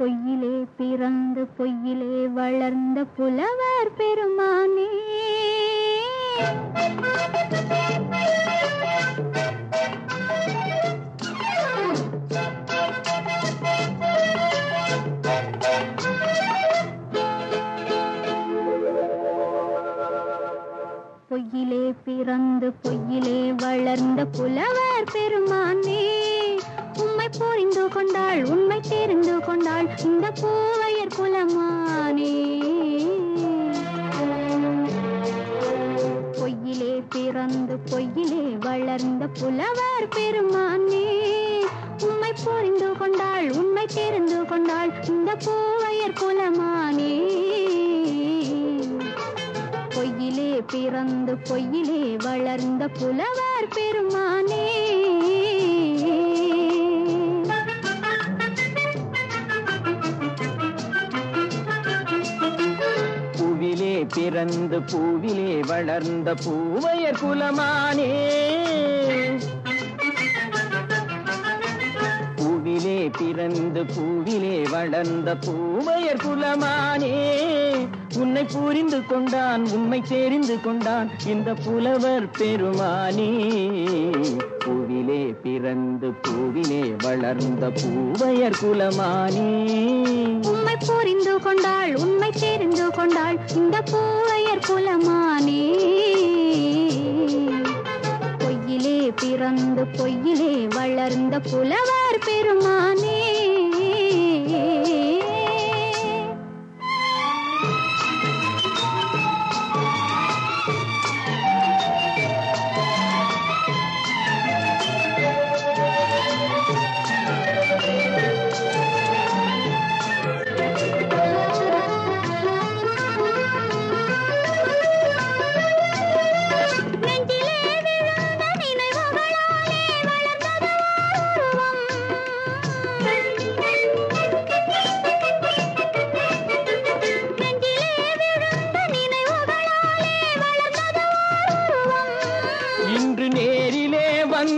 பொய்யிலே பிறந்து பொய்யிலே வளர்ந்த புலவர் பெருமானே. பொய்யிலே பிறந்து பொய்யிலே வளர்ந்த புலவர் பெருமானே. கொண்டாள் உண்மை தெரிந்து கொண்டாள் இந்த பூவையர் குலமானே. பொய்யிலே பிறந்து பொய்யிலே வளர்ந்த புலவர் பெருமானே. உண்மை புரிந்து கொண்டாள் உண்மை தெரிந்து கொண்டாள் இந்த பூவையர் குலமானே. பொய்யிலே பிறந்து பொய்யிலே வளர்ந்த புலவர் பெருமான். பிறந்து பூவிலே வளர்ந்த பூவையர் குலமானே. பூவிலே பிறந்து பூவிலே வளர்ந்த பூவையர் குலமானே. உன்னை புரிந்து கொண்டான் உண்மை தெரிந்து கொண்டான் இந்த புலவர் பெருமானே. பூவிலே பிறந்து பூவிலே வளர்ந்த பூவையர் குலமானே. உண்மை புரிந்து கொண்டாள் தெரிந்து கொண்டாள் இந்த பூவையர் குலமானே. பொய்யிலே பிறந்து பொய்யிலே வளர்ந்த புலவர் பெருமானே.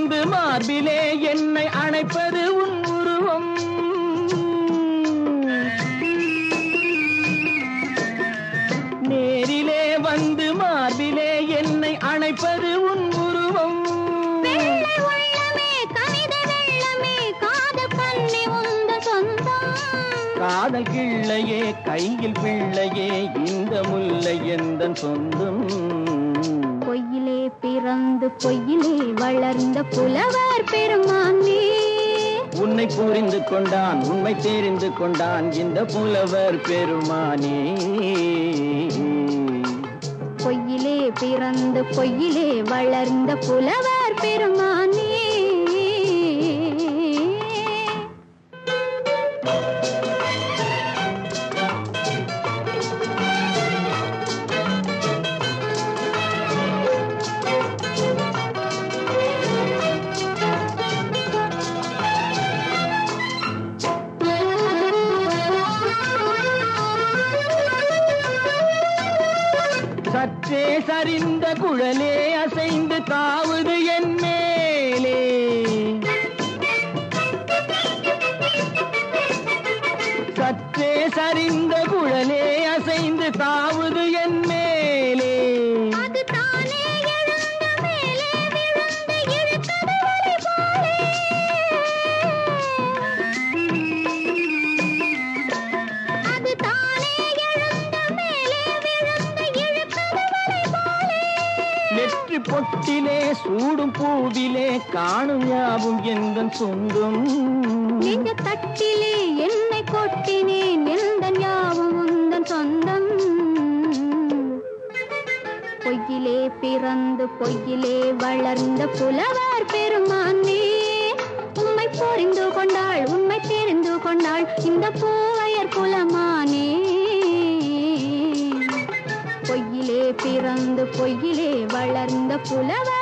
வந்து மார்பிலே என்னை அணைப்பது உன் உருவம். நேரிலே வந்து மார்பிலே என்னை அணைப்பது உன் உருவம். காதல் கிள்ளையே கையில் பிள்ளையே இந்த முல்லை எந்த சொந்தம்? பொய்யிலே பிறந்து பொய்யிலே வளர்ந்த புலவர் பெருமானே. உன்னை புரிந்து கொண்டான் உண்மை தெரிந்து கொண்டான் இந்த புலவர் பெருமானே. பொய்யிலே பிறந்து பொய்யிலே வளர்ந்த புலவர் பெருமானே. சற்றே சரிந்த குழலே அசைந்து தாவுது என் மேலே. சற்றே சரிந்த குழலே அசைந்து தாவுது என் மேலே. பொட்டிலே சூடும் பூவிலே காணும் யாவும் எந்த சொந்தம்? நெஞ்ச தட்டிலே என்னை கொட்டினேன் எந்த யாவும் உந்தன் சொந்தம். பொய்யிலே பிறந்து பொய்யிலே வளர்ந்த புலவர் பெருமானே உண்மை புரிந்து கொண்டாள் உண்மை தெரிந்து கொண்டாள் இந்த பூவையர் குலமா? புலவர் பெருமானே